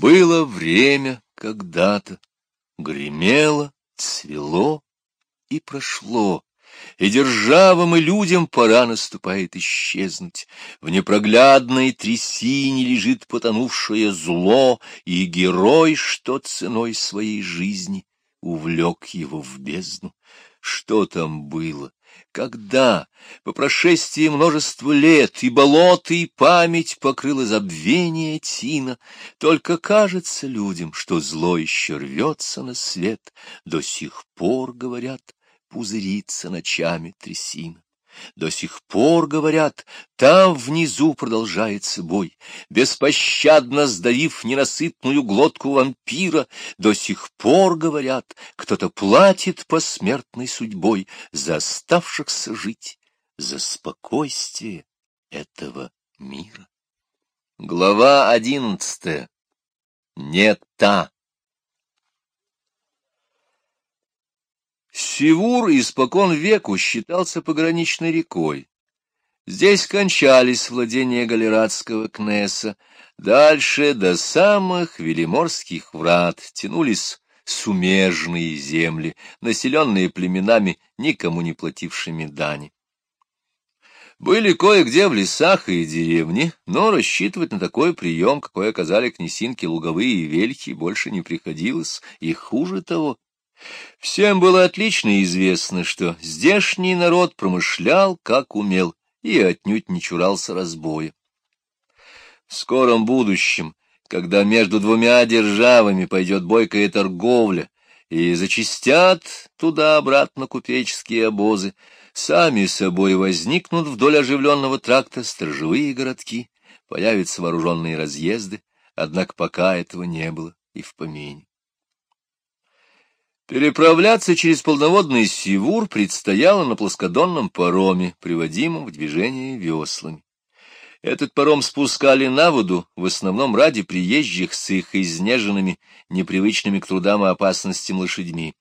Было время когда-то, гремело, цвело и прошло, и державам и людям пора наступает исчезнуть. В непроглядной трясине лежит потонувшее зло, и герой, что ценой своей жизни увлек его в бездну. Что там было? Когда, по прошествии множества лет, и болото, и память покрыла забвение тина, только кажется людям, что зло еще рвется на свет, до сих пор, говорят, пузырится ночами трясина. До сих пор, говорят, там внизу продолжается бой, беспощадно сдавив ненасытную глотку вампира. До сих пор, говорят, кто-то платит посмертной судьбой за оставшихся жить, за спокойствие этого мира. Глава одиннадцатая. Не та. Сивур испокон веку считался пограничной рекой. Здесь кончались владения галератского кнесса, дальше до самых велиморских врат тянулись сумежные земли, населенные племенами, никому не платившими дани. Были кое-где в лесах и деревни, но рассчитывать на такой прием, какой оказали князинки луговые и вельхи, больше не приходилось, и хуже того, Всем было отлично известно, что здешний народ промышлял, как умел, и отнюдь не чурался разбоя. В скором будущем, когда между двумя державами пойдет бойкая торговля, и зачистят туда-обратно купеческие обозы, сами собой возникнут вдоль оживленного тракта сторожевые городки, появятся вооруженные разъезды, однако пока этого не было и в помине. Переправляться через полноводный Сивур предстояло на плоскодонном пароме, приводимом в движение веслами. Этот паром спускали на воду, в основном ради приезжих с их изнеженными, непривычными к трудам и опасностям лошадьми.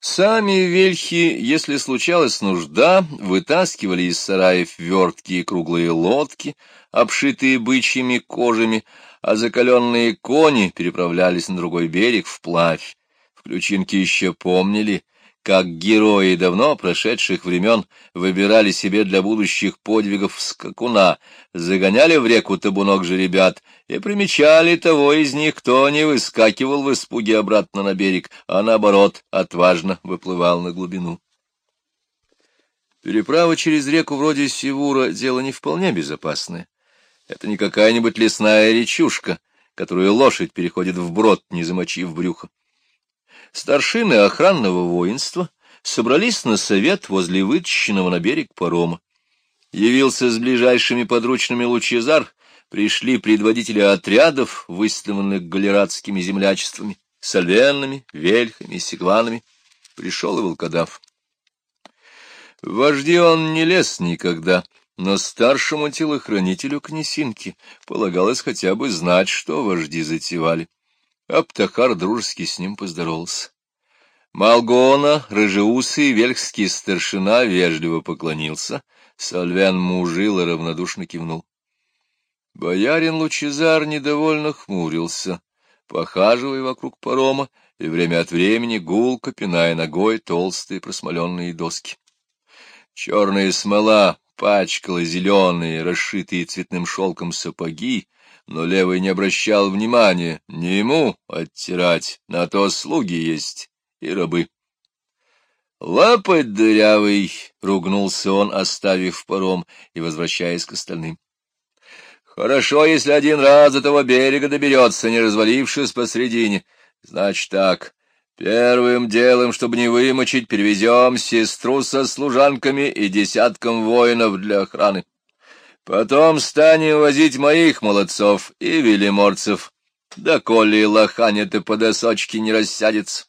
Сами вельхи, если случалась нужда, вытаскивали из сараев верткие круглые лодки, обшитые бычьими кожами, а закаленные кони переправлялись на другой берег вплавь. Ключинки еще помнили, как герои давно прошедших времен выбирали себе для будущих подвигов скакуна, загоняли в реку табунок же ребят и примечали того из них, кто не выскакивал в испуге обратно на берег, а наоборот отважно выплывал на глубину. Переправа через реку вроде Сивура — дело не вполне безопасное. Это не какая-нибудь лесная речушка, которую лошадь переходит вброд, не замочив брюхо. Старшины охранного воинства собрались на совет возле вытащенного на берег парома. Явился с ближайшими подручными Лучезар, пришли предводители отрядов, выставленных галератскими землячествами, сальвенами, вельхами, сигланами. Пришел и волкодав. Вожди он не лез никогда, но старшему телохранителю князинки полагалось хотя бы знать, что вожди затевали. Аптахар дружески с ним поздоровался. Малгона, рыжеусый вельхский старшина вежливо поклонился, Сальвян мужил и равнодушно кивнул. Боярин Лучезар недовольно хмурился, похаживая вокруг парома и время от времени гулко пиная ногой толстые просмоленные доски. Черная смола пачкала зеленые, расшитые цветным шелком сапоги, но левый не обращал внимания, не ему оттирать, на то слуги есть и рабы. «Лапоть дырявый!» — ругнулся он, оставив паром и возвращаясь к остальным. «Хорошо, если один раз до того берега доберется, не развалившись посредине. Значит так, первым делом, чтобы не вымочить, перевезем сестру со служанками и десятком воинов для охраны. Потом станем возить моих молодцов и велиморцев, да коли лоханят и по досочке не рассядется.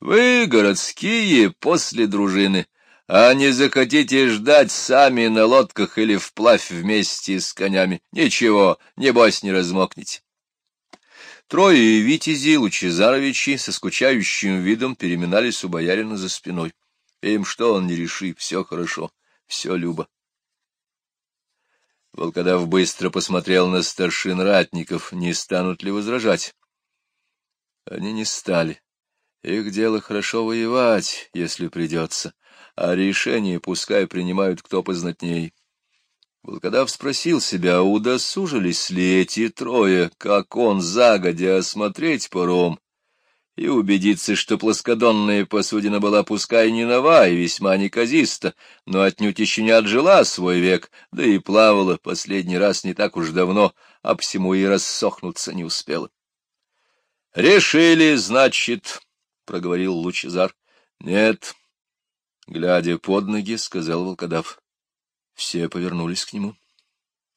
Вы, городские, после дружины, а не захотите ждать сами на лодках или вплавь вместе с конями. Ничего, небось, не размокнете. Трое витязи Лучезаровичи со скучающим видом переминались у боярина за спиной. Им что он не реши, все хорошо, все любо. Волкодав быстро посмотрел на старшин ратников, не станут ли возражать. Они не стали. Их дело хорошо воевать, если придется, а решение пускай принимают кто познатней. Волкодав спросил себя, удосужились ли эти трое, как он загодя осмотреть паром и убедиться, что плоскодонная посудина была пускай не нова и весьма неказиста, но отнюдь еще не отжила свой век, да и плавала последний раз не так уж давно, а всему и рассохнуться не успела. — Решили, значит, — проговорил Лучезар. — Нет, — глядя под ноги, сказал волкодав. Все повернулись к нему.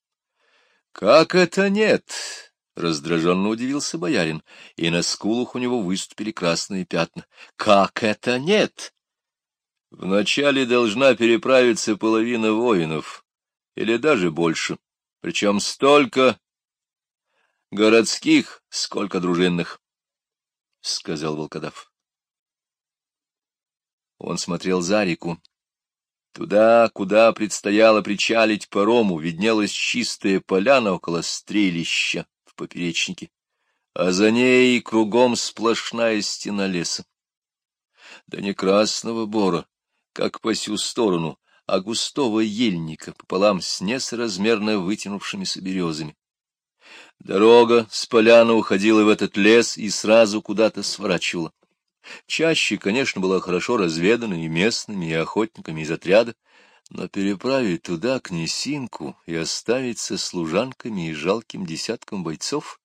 — Как это нет? Раздраженно удивился боярин, и на скулах у него выступили красные пятна. — Как это нет? — Вначале должна переправиться половина воинов, или даже больше, причем столько городских, сколько дружинных, — сказал волкодав. Он смотрел за реку. Туда, куда предстояло причалить парому, виднелась чистая поляна около стрелища в поперечнике, а за ней кругом сплошная стена леса. Да не красного бора, как по сю сторону, а густого ельника пополам с несоразмерно вытянувшимися березами. Дорога с поляны уходила в этот лес и сразу куда-то сворачивала. Чаще, конечно, была хорошо разведана и местными, и охотниками из отряда, но переправить туда князинку и оставить со служанками и жалким десятком бойцов?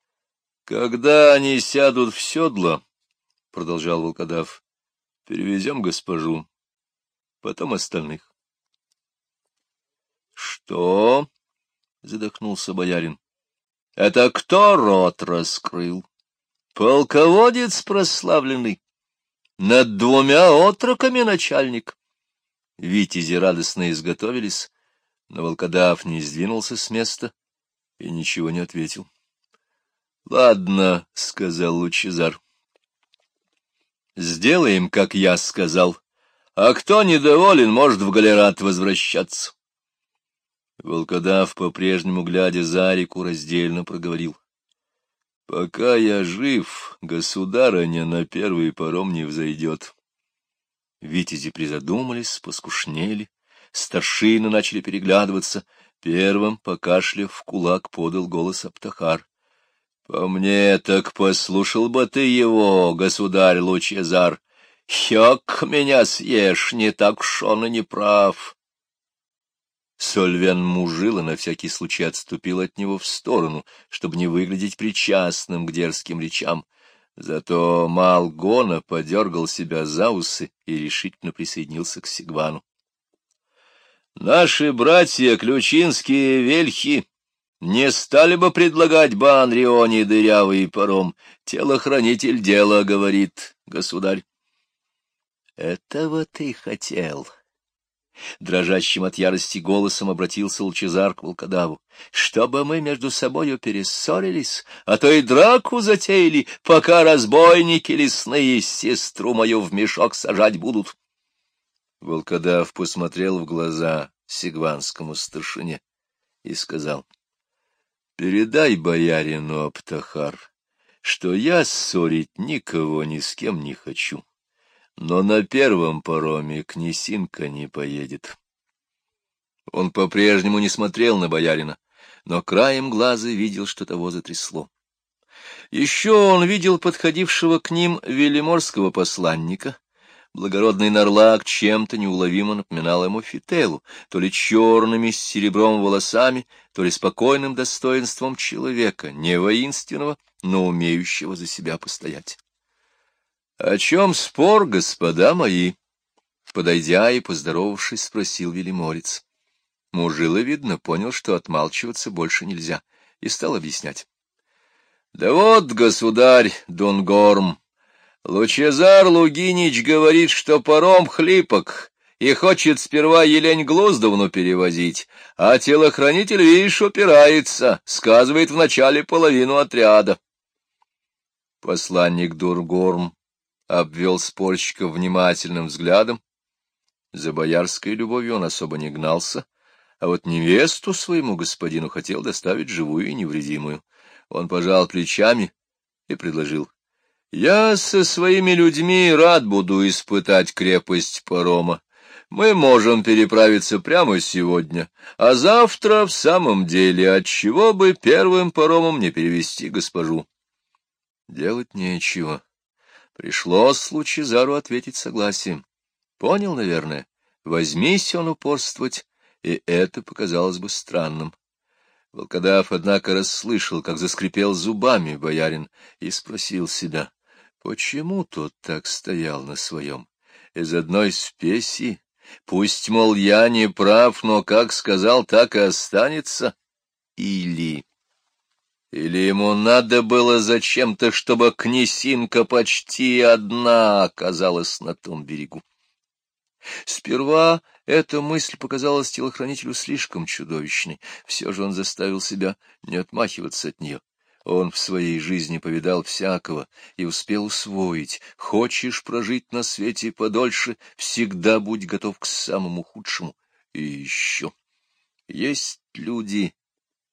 — Когда они сядут в седло, — продолжал волкодав, — перевезем госпожу, потом остальных. — Что? — задохнулся боярин. — Это кто рот раскрыл? — Полководец прославленный, над двумя отроками начальник. Витязи радостно изготовились, но волкодав не сдвинулся с места и ничего не ответил. — Ладно, — сказал Лучезар. — Сделаем, как я сказал, а кто недоволен, может в галерат возвращаться. Волкодав, по-прежнему глядя за реку, раздельно проговорил. — Пока я жив, государыня на первый паром не взойдет. Витязи призадумались, поскушнели, старшины начали переглядываться. Первым, покашляв, в кулак подал голос Аптахар. — По мне так послушал бы ты его, государь Лучезар. Хёк меня съешь, не так уж он и не прав. Сольвен мужила на всякий случай отступил от него в сторону, чтобы не выглядеть причастным к дерзким речам. Зато Малгона подергал себя за усы и решительно присоединился к Сигвану. Наши братья ключинские вельхи не стали бы предлагать Банрионе дырявый паром. Телохранитель дела, говорит государь. — Этого ты хотел, Дрожащим от ярости голосом обратился Лучезар к волкодаву. — Чтобы мы между собою перессорились, а то и драку затеяли, пока разбойники лесные сестру мою в мешок сажать будут. Волкодав посмотрел в глаза сигванскому старшине и сказал. — Передай боярину Аптахар, что я ссорить никого ни с кем не хочу но на первом пароме князинка не поедет. Он по-прежнему не смотрел на боярина, но краем глаза видел, что того затрясло. Еще он видел подходившего к ним велиморского посланника. Благородный Нарлак чем-то неуловимо напоминал ему Фителу, то ли черными с серебром волосами, то ли спокойным достоинством человека, не воинственного, но умеющего за себя постоять. — О чем спор, господа мои? Подойдя и поздоровавшись, спросил Велиморец. Мужила, видно, понял, что отмалчиваться больше нельзя, и стал объяснять. — Да вот, государь Дунгорм, Лучезар Лугинич говорит, что паром хлипок и хочет сперва Елень Глуздовну перевозить, а телохранитель, видишь, упирается, сказывает в начале половину отряда. Посланник Дургорм обвел спорщиков внимательным взглядом. За боярской любовью он особо не гнался, а вот невесту своему господину хотел доставить живую и невредимую. Он пожал плечами и предложил. — Я со своими людьми рад буду испытать крепость парома. Мы можем переправиться прямо сегодня, а завтра в самом деле отчего бы первым паромом не перевести госпожу. Делать нечего. Пришлось Лучезару ответить согласием. Понял, наверное. Возьмись он упорствовать, и это показалось бы странным. Волкодав, однако, расслышал, как заскрипел зубами боярин, и спросил себя, почему тот так стоял на своем? Из одной спеси? Пусть, мол, я не прав, но, как сказал, так и останется. Или... Или ему надо было зачем-то, чтобы князинка почти одна оказалась на том берегу. Сперва эта мысль показалась телохранителю слишком чудовищной, все же он заставил себя не отмахиваться от нее. Он в своей жизни повидал всякого и успел усвоить. Хочешь прожить на свете подольше, всегда будь готов к самому худшему. И еще. Есть люди,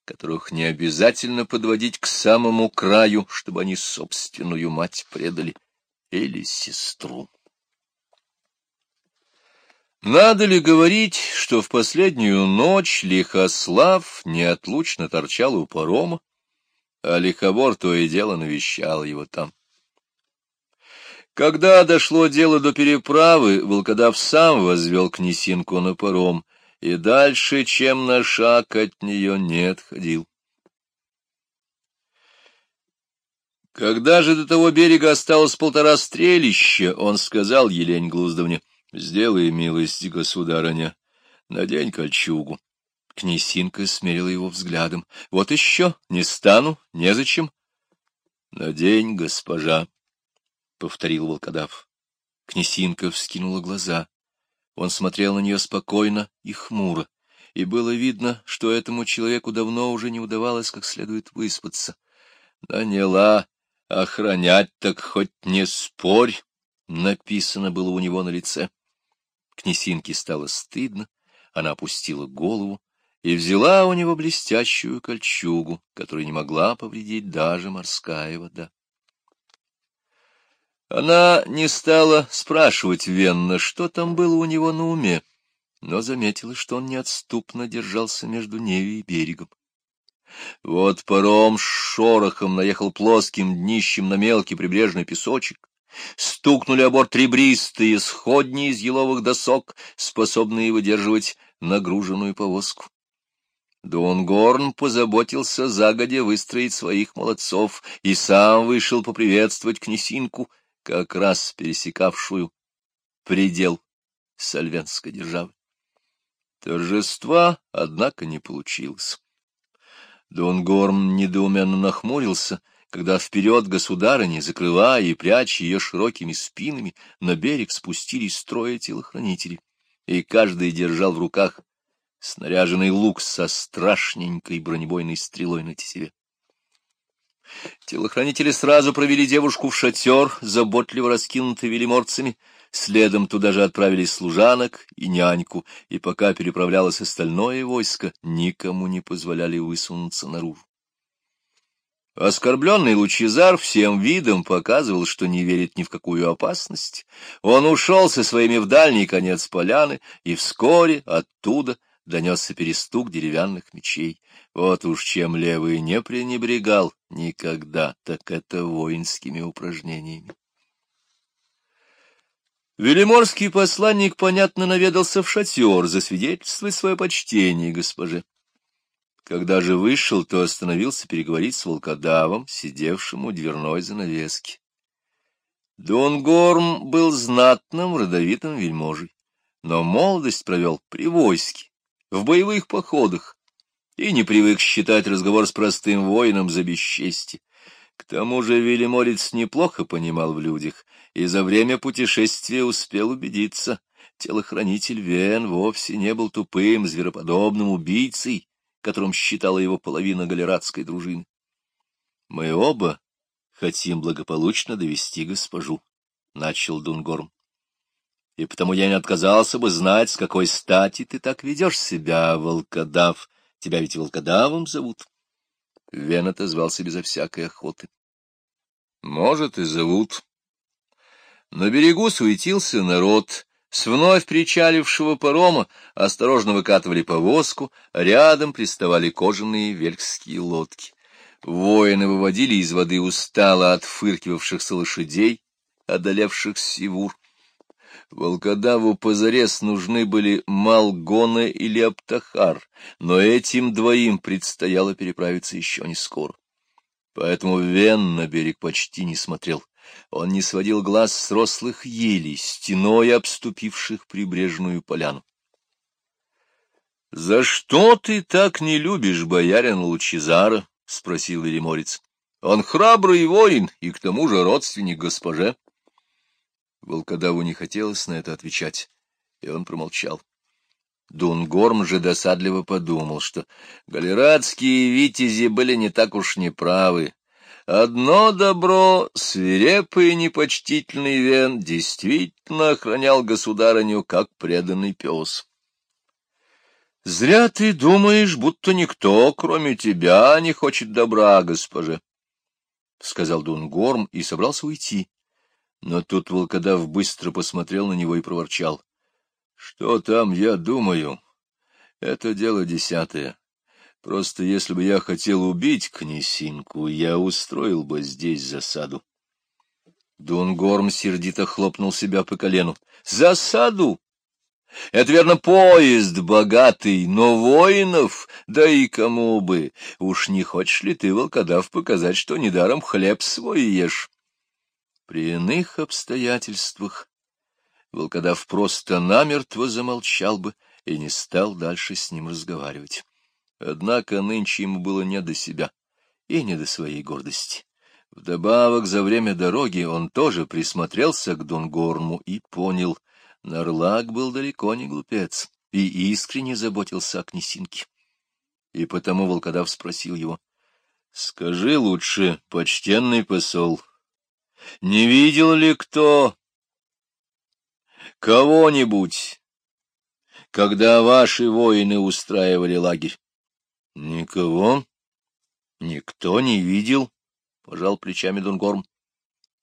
которых не обязательно подводить к самому краю, чтобы они собственную мать предали, или сестру. Надо ли говорить, что в последнюю ночь Лихослав неотлучно торчал у парома, а Лихобор то и дело навещал его там? Когда дошло дело до переправы, Волкодав сам возвел князинку на паром и дальше, чем на шаг от нее, не отходил. Когда же до того берега осталось полтора стрелища, он сказал Елень Глуздовне — Сделай милость, государыня, надень кольчугу. Князинка смерила его взглядом. — Вот еще, не стану, незачем. — Надень, госпожа, — повторил волкодав. Князинка вскинула глаза. Он смотрел на нее спокойно и хмуро, и было видно, что этому человеку давно уже не удавалось как следует выспаться. Наняла охранять, так хоть не спорь, написано было у него на лице. Князинке стало стыдно, она опустила голову и взяла у него блестящую кольчугу, которую не могла повредить даже морская вода. Она не стала спрашивать Венна, что там было у него на уме, но заметила, что он неотступно держался между нею и берегом. Вот паром с шорохом наехал плоским днищем на мелкий прибрежный песочек, Стукнули о борт ребристые сходни из еловых досок, способные выдерживать нагруженную повозку. Дунгорн позаботился загодя выстроить своих молодцов и сам вышел поприветствовать князинку, как раз пересекавшую предел сальвенской державы. Торжества, однако, не получилось. Дунгорн недоуменно нахмурился — когда вперед государыни, закрывая и пряча ее широкими спинами, на берег спустились трое телохранителей, и каждый держал в руках снаряженный лук со страшненькой бронебойной стрелой на тесеве. Телохранители сразу провели девушку в шатер, заботливо раскинутый велиморцами, следом туда же отправили служанок и няньку, и пока переправлялось остальное войско, никому не позволяли высунуться наружу. Оскорбленный Лучезар всем видом показывал, что не верит ни в какую опасность. Он ушел со своими в дальний конец поляны, и вскоре оттуда донесся перестук деревянных мечей. Вот уж чем левый не пренебрегал никогда, так это воинскими упражнениями. Велиморский посланник, понятно, наведался в шатер засвидетельствовать свое почтение госпоже. Когда же вышел, то остановился переговорить с волкодавом, сидевшим у дверной занавески. Донгорм был знатным, родовитым вельможей, но молодость провел при войске, в боевых походах, и не привык считать разговор с простым воином за бесчестье. К тому же велиморец неплохо понимал в людях, и за время путешествия успел убедиться, телохранитель Вен вовсе не был тупым, звероподобным убийцей, которым считала его половина галератской дружины. Мы оба хотим благополучно довести госпожу, — начал Дунгорм. и потому я не отказался бы знать, с какой стати ты так ведешь себя, волкодав. Тебя ведь волкодавом зовут. Вен отозвался безо всякой охоты. Может, и зовут. На берегу суетился народ. С вновь причалившего парома осторожно выкатывали повозку, а рядом приставали кожаные вельские лодки. Воины выводили из воды устало отфыркивавшихся лошадей, одолевших Сивур. Волкодаву позарез нужны были Малгона или Аптахар, но этим двоим предстояло переправиться еще не скоро. Поэтому Вен на берег почти не смотрел. Он не сводил глаз с рослых елей, стеной обступивших прибрежную поляну. — За что ты так не любишь боярина Лучезара? — спросил Велиморец. — Он храбрый воин и к тому же родственник госпоже. Волкодаву не хотелось на это отвечать, и он промолчал. Дунгорм же досадливо подумал, что галератские витязи были не так уж неправы. Одно добро, свирепый и непочтительный Вен, действительно охранял государыню, как преданный пес. — Зря ты думаешь, будто никто, кроме тебя, не хочет добра, госпоже, — сказал Дунгорм и собрался уйти. Но тут волкодав быстро посмотрел на него и проворчал. — Что там я думаю? Это дело десятое. Просто если бы я хотел убить князинку, я устроил бы здесь засаду. Дунгорм сердито хлопнул себя по колену. — Засаду? Это, верно, поезд богатый, но воинов, да и кому бы. Уж не хочешь ли ты, волкодав, показать, что недаром хлеб свой ешь? При иных обстоятельствах волкодав просто намертво замолчал бы и не стал дальше с ним разговаривать. Однако нынче ему было не до себя и не до своей гордости. Вдобавок, за время дороги он тоже присмотрелся к Дунгорму и понял, Нарлак был далеко не глупец и искренне заботился о князинке. И потому волкодав спросил его, — Скажи лучше, почтенный посол, не видел ли кто кого-нибудь, когда ваши воины устраивали лагерь? — Никого. Никто не видел, — пожал плечами Дунгорм.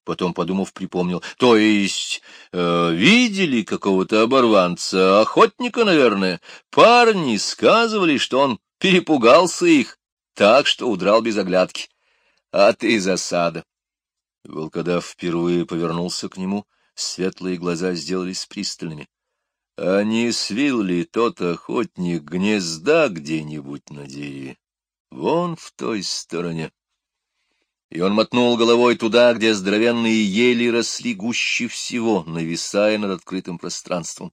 Потом, подумав, припомнил. — То есть э, видели какого-то оборванца, охотника, наверное? Парни сказывали, что он перепугался их, так что удрал без оглядки. А ты засада. Волкодав впервые повернулся к нему, светлые глаза сделались пристальными. — А не свил ли тот охотник гнезда где-нибудь на дереве? Вон в той стороне. И он мотнул головой туда, где здоровенные ели росли гуще всего, нависая над открытым пространством.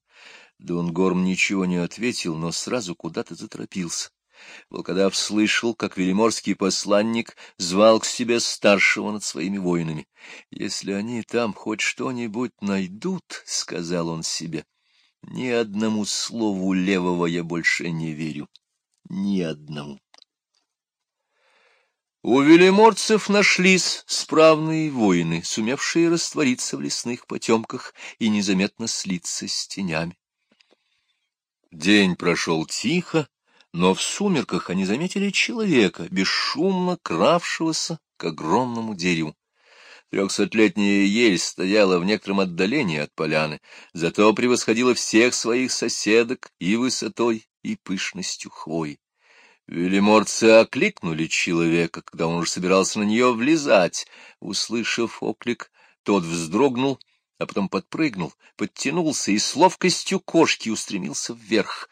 Дунгорм ничего не ответил, но сразу куда-то заторопился. Волкодав слышал, как велиморский посланник звал к себе старшего над своими воинами. — Если они там хоть что-нибудь найдут, — сказал он себе, — ни одному слову левого я больше не верю. Ни одному. У велиморцев нашлись справные воины, сумевшие раствориться в лесных потемках и незаметно слиться с тенями. День прошел тихо, но в сумерках они заметили человека, бесшумно кравшегося к огромному дереву. Трехсотлетняя ель стояла в некотором отдалении от поляны, зато превосходила всех своих соседок и высотой, и пышностью хвои. Велиморцы окликнули человека, когда он уже собирался на нее влезать. Услышав оклик, тот вздрогнул, а потом подпрыгнул, подтянулся и с ловкостью кошки устремился вверх.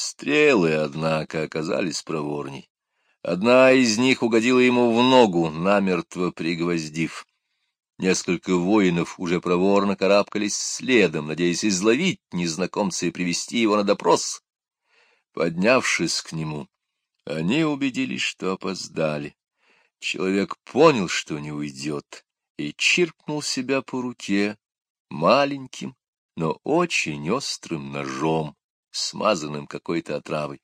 Стрелы, однако, оказались проворней. Одна из них угодила ему в ногу, намертво пригвоздив. Несколько воинов уже проворно карабкались следом, надеясь изловить незнакомца и привести его на допрос. Поднявшись к нему, они убедились, что опоздали. Человек понял, что не уйдет, и чиркнул себя по руке маленьким, но очень острым ножом смазанным какой-то отравой.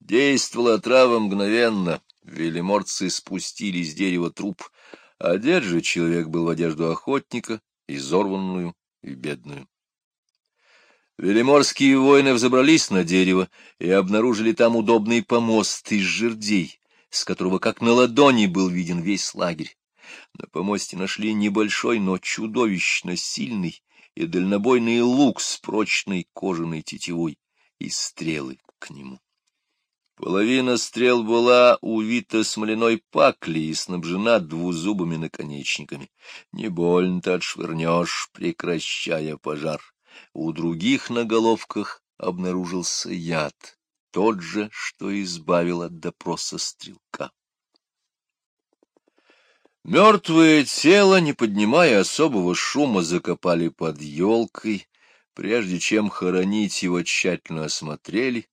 Действовала отрава мгновенно, велиморцы спустили с дерева труп, а одет же человек был в одежду охотника, изорванную и бедную. Велиморские воины взобрались на дерево и обнаружили там удобный помост из жердей, с которого как на ладони был виден весь лагерь. На помосте нашли небольшой, но чудовищно сильный и дальнобойный лук с прочной кожаной тетивой и стрелы к нему. Половина стрел была увита смоляной паклей и снабжена двузубыми наконечниками. Не больно-то отшвырнешь, прекращая пожар. У других на головках обнаружился яд, тот же, что избавил от допроса стрелка. Мертвое тело, не поднимая особого шума, закопали под елкой. Прежде чем хоронить его, тщательно осмотрели,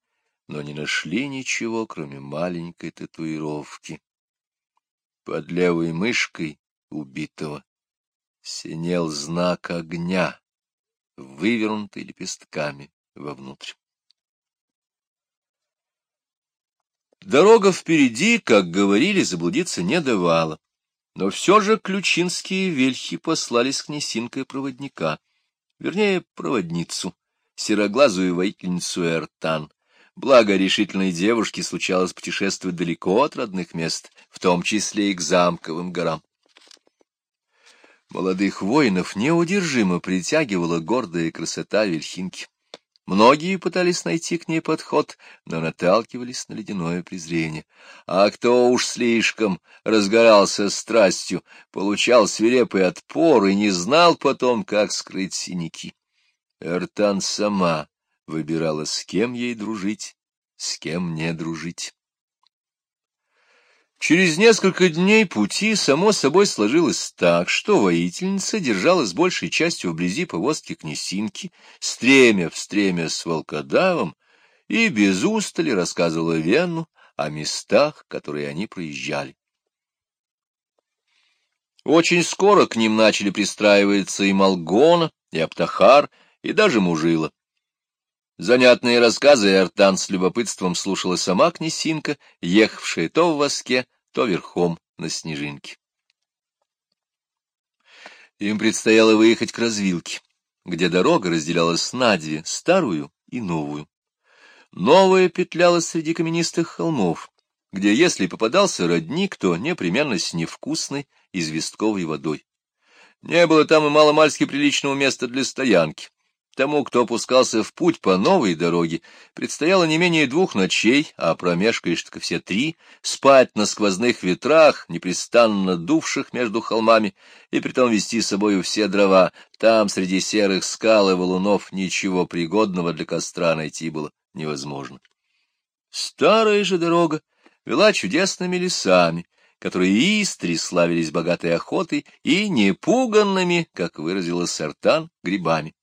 но не нашли ничего, кроме маленькой татуировки. Под левой мышкой убитого синел знак огня, вывернутый лепестками вовнутрь. Дорога впереди, как говорили, заблудиться не давала. Но все же ключинские вельхи послали с князинкой проводника, вернее, проводницу, сероглазую воительницу Эртан. Благо решительной девушке случалось путешествовать далеко от родных мест, в том числе и к замковым горам. Молодых воинов неудержимо притягивала гордая красота Вельхинки. Многие пытались найти к ней подход, но наталкивались на ледяное презрение. А кто уж слишком разгорался страстью, получал свирепый отпор и не знал потом, как скрыть синяки. Эртан сама выбирала, с кем ей дружить, с кем не дружить. Через несколько дней пути само собой сложилось так, что воительница держалась большей частью вблизи повозки князинки, стремя в стремя с волкодавом, и без устали рассказывала Венну о местах, которые они проезжали. Очень скоро к ним начали пристраиваться и Малгона, и Аптахар, и даже Мужила. Занятные рассказы Эртан с любопытством слушала сама князинка, ехавшая то в воске, то верхом на снежинке. Им предстояло выехать к развилке, где дорога разделялась на две, старую и новую. Новая петлялась среди каменистых холмов, где, если попадался родник, то непременно с невкусной известковой водой. Не было там и маломальски приличного места для стоянки. Тому, кто опускался в путь по новой дороге, предстояло не менее двух ночей, а промежкаешь только все три, спать на сквозных ветрах, непрестанно дувших между холмами, и притом вести с собою все дрова. Там, среди серых скал и валунов, ничего пригодного для костра найти было невозможно. Старая же дорога вела чудесными лесами, которые истри славились богатой охотой и непуганными, как выразила Сартан, грибами.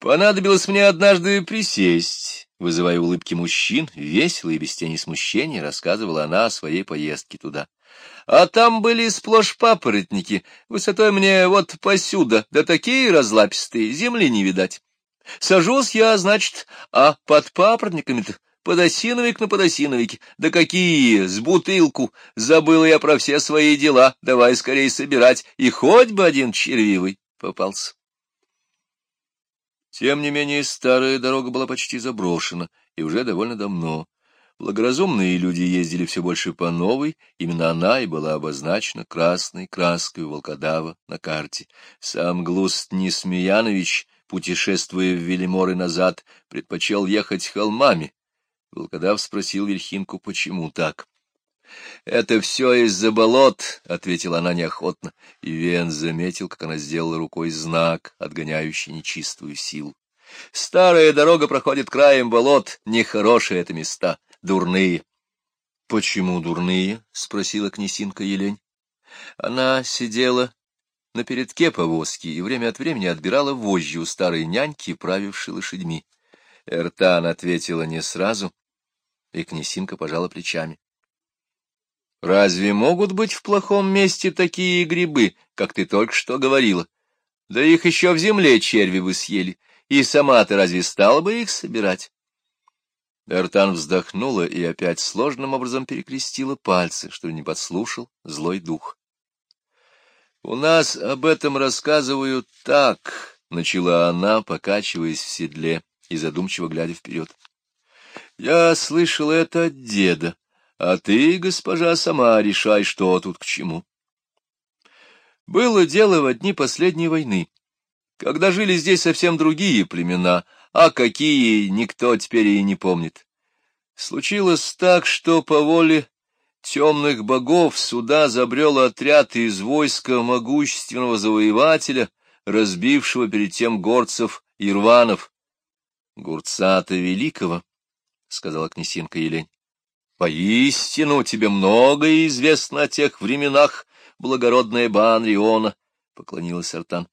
Понадобилось мне однажды присесть, вызывая улыбки мужчин, весело и без тени смущения рассказывала она о своей поездке туда. А там были сплошь папоротники, высотой мне вот посюда, да такие разлапистые, земли не видать. Сажусь я, значит, а под папоротниками-то подосиновик на подосиновике, да какие, с бутылку, забыл я про все свои дела, давай скорее собирать, и хоть бы один червивый попался. Тем не менее, старая дорога была почти заброшена, и уже довольно давно. Благоразумные люди ездили все больше по новой, именно она и была обозначена красной краской у волкодава на карте. Сам Глуст Несмеянович, путешествуя в Велиморы назад, предпочел ехать холмами. Волкодав спросил Вельхинку, почему так. — Это все из-за болот, — ответила она неохотно, и Вен заметил, как она сделала рукой знак, отгоняющий нечистую силу. Старая дорога проходит краем болот, нехорошие это места, дурные. — Почему дурные? — спросила князинка Елень. Она сидела на передке повозки и время от времени отбирала вожжи у старой няньки, правившей лошадьми. Эртан ответила не сразу, и князинка пожала плечами. Разве могут быть в плохом месте такие грибы, как ты только что говорила? Да их еще в земле черви бы съели, и сама ты разве стала бы их собирать? Эртан вздохнула и опять сложным образом перекрестила пальцы, что не подслушал злой дух. У нас об этом рассказывают так, — начала она, покачиваясь в седле и задумчиво глядя вперед. — Я слышал это от деда, а ты, госпожа, сама решай, что тут к чему. Было дело в дни последней войны, когда жили здесь совсем другие племена, а какие никто теперь и не помнит. Случилось так, что по воле темных богов сюда забрел отряд из войска могущественного завоевателя, разбившего перед тем горцев Ирванов. — Гурца-то великого, — сказала князинка Елень. — Поистину тебе многое известно о тех временах, благородная Банриона, — поклонилась Артан.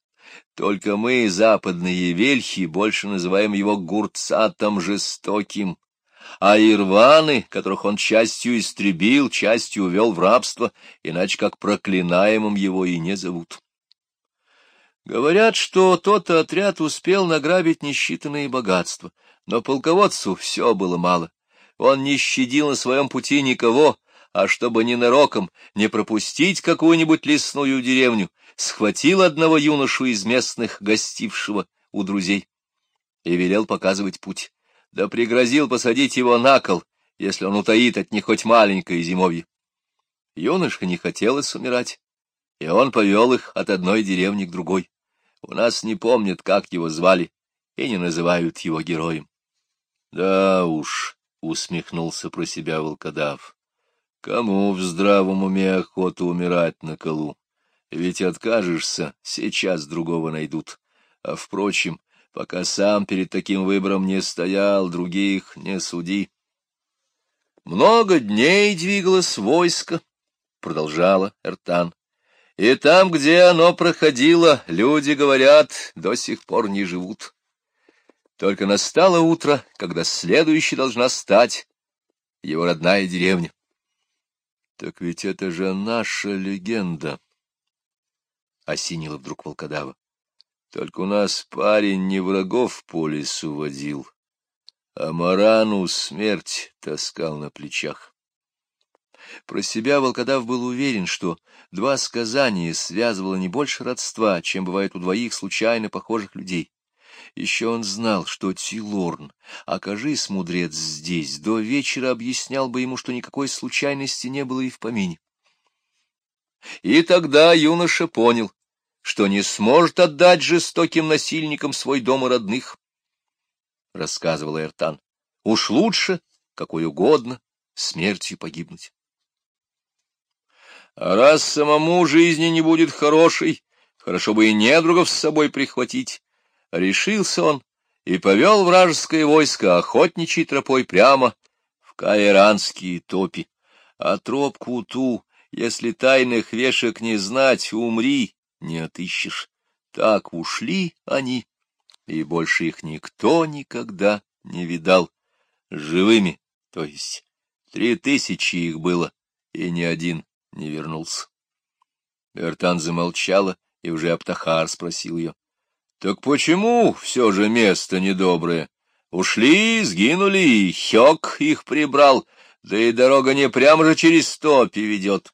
— Только мы, западные вельхи, больше называем его Гурцатом жестоким, а ирваны, которых он частью истребил, частью увел в рабство, иначе как проклинаемым его и не зовут. Говорят, что тот отряд успел награбить несчитанные богатства, но полководцу все было мало. Он не щадил на своем пути никого, а чтобы ненароком не пропустить какую-нибудь лесную деревню, схватил одного юношу из местных, гостившего у друзей, и велел показывать путь, да пригрозил посадить его на кол, если он утаит от них хоть маленькое зимовье. Юноша не хотелось умирать, и он повел их от одной деревни к другой. У нас не помнят, как его звали, и не называют его героем. — Да уж, — усмехнулся про себя волкодав, — кому в здравом уме охота умирать на колу? Ведь откажешься, сейчас другого найдут. А, впрочем, пока сам перед таким выбором не стоял, других не суди. Много дней двигалось войско, — продолжала Эртан. И там, где оно проходило, люди, говорят, до сих пор не живут. Только настало утро, когда следующей должна стать его родная деревня. Так ведь это же наша легенда, — осенила вдруг волкодава. Только у нас парень не врагов по лесу водил, а Марану смерть таскал на плечах. Про себя волкодав был уверен, что два сказания связывало не больше родства, чем бывает у двоих случайно похожих людей. Еще он знал, что Тилорн, окажись мудрец здесь, до вечера объяснял бы ему, что никакой случайности не было и в помине. И тогда юноша понял, что не сможет отдать жестоким насильникам свой дом и родных, — рассказывал Эртан. Уж лучше, какой угодно, смертью погибнуть. А раз самому жизни не будет хорошей, хорошо бы и недругов с собой прихватить. Решился он и повел вражеское войско охотничьей тропой прямо в каиранские топи. А тропку ту, если тайных вешек не знать, умри, не отыщешь. Так ушли они, и больше их никто никогда не видал. Живыми, то есть. Три тысячи их было, и ни один не вернулся. Бертан замолчала, и уже Аптахар спросил ее. — Так почему все же место недоброе? Ушли, сгинули, и Хек их прибрал, да и дорога не прямо же через топи ведет.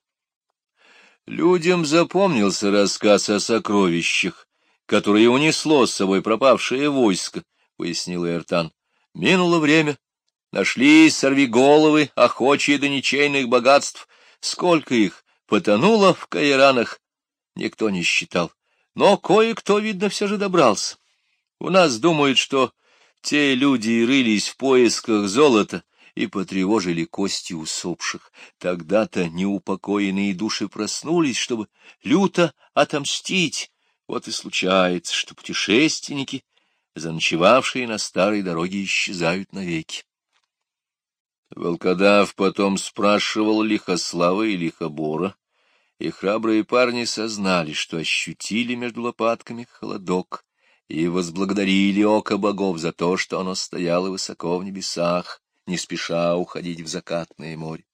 Людям запомнился рассказ о сокровищах, которые унесло с собой пропавшее войско, — пояснил Эртан. Минуло время, нашлись сорвиголовы, охочие до ничейных богатств, Сколько их потонуло в кайранах, никто не считал. Но кое-кто, видно, все же добрался. У нас думают, что те люди рылись в поисках золота и потревожили кости усопших. Тогда-то неупокоенные души проснулись, чтобы люто отомстить. Вот и случается, что путешественники, заночевавшие на старой дороге, исчезают навеки. Волкодав потом спрашивал Лихослава и Лихобора, и храбрые парни сознали, что ощутили между лопатками холодок, и возблагодарили око богов за то, что оно стояло высоко в небесах, не спеша уходить в закатное море.